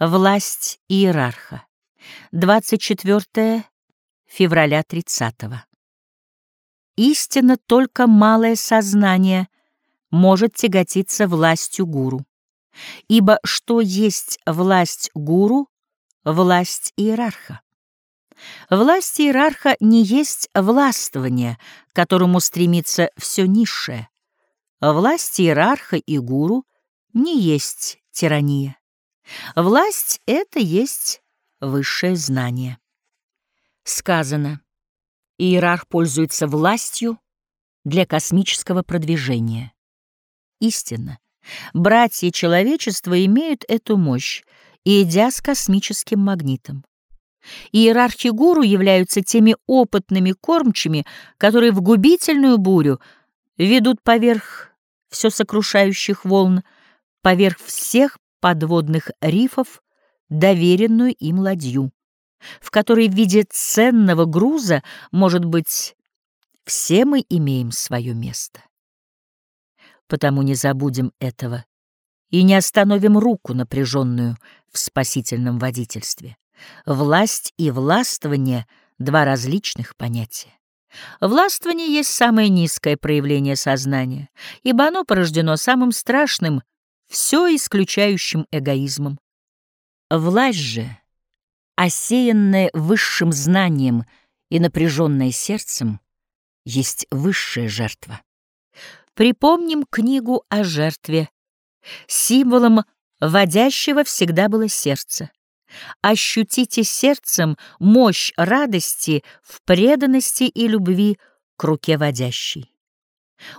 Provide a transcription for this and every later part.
Власть иерарха. 24 февраля 30 -го. Истинно только малое сознание может тяготиться властью гуру. Ибо что есть власть гуру, власть иерарха? Власть иерарха не есть властвование, к которому стремится все низшее. Власть иерарха и гуру не есть тирания. Власть — это есть высшее знание. Сказано, иерарх пользуется властью для космического продвижения. Истинно, братья человечества имеют эту мощь, идя с космическим магнитом. Иерархи гуру являются теми опытными кормчими, которые в губительную бурю ведут поверх все сокрушающих волн, поверх всех подводных рифов доверенную им ладью, в которой в виде ценного груза, может быть, все мы имеем свое место. Потому не забудем этого и не остановим руку напряженную в спасительном водительстве. Власть и властвование — два различных понятия. Властвование есть самое низкое проявление сознания, ибо оно порождено самым страшным все исключающим эгоизмом. Власть же, осеянная высшим знанием и напряженная сердцем, есть высшая жертва. Припомним книгу о жертве. Символом водящего всегда было сердце. Ощутите сердцем мощь радости в преданности и любви к руке водящей.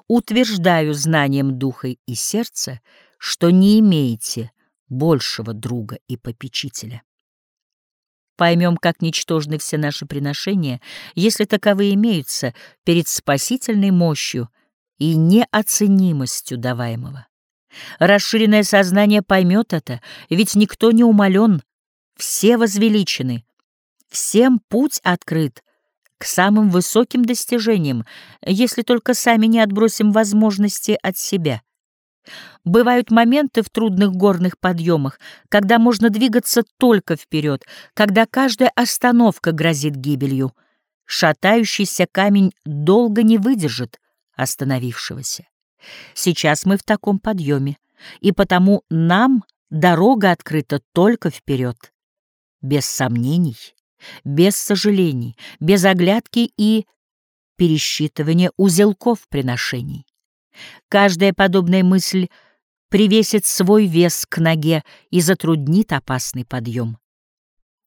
Утверждаю знанием духа и сердца, что не имеете большего друга и попечителя. Поймем, как ничтожны все наши приношения, если таковые имеются перед спасительной мощью и неоценимостью даваемого. Расширенное сознание поймет это, ведь никто не умолен, все возвеличены, всем путь открыт к самым высоким достижениям, если только сами не отбросим возможности от себя — Бывают моменты в трудных горных подъемах, когда можно двигаться только вперед, когда каждая остановка грозит гибелью. Шатающийся камень долго не выдержит остановившегося. Сейчас мы в таком подъеме, и потому нам дорога открыта только вперед. Без сомнений, без сожалений, без оглядки и пересчитывания узелков приношений. Каждая подобная мысль привесит свой вес к ноге и затруднит опасный подъем.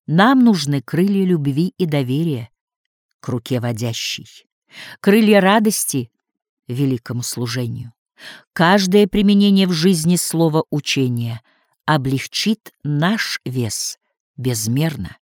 Нам нужны крылья любви и доверия к руке водящей, крылья радости великому служению. Каждое применение в жизни слова учения облегчит наш вес безмерно.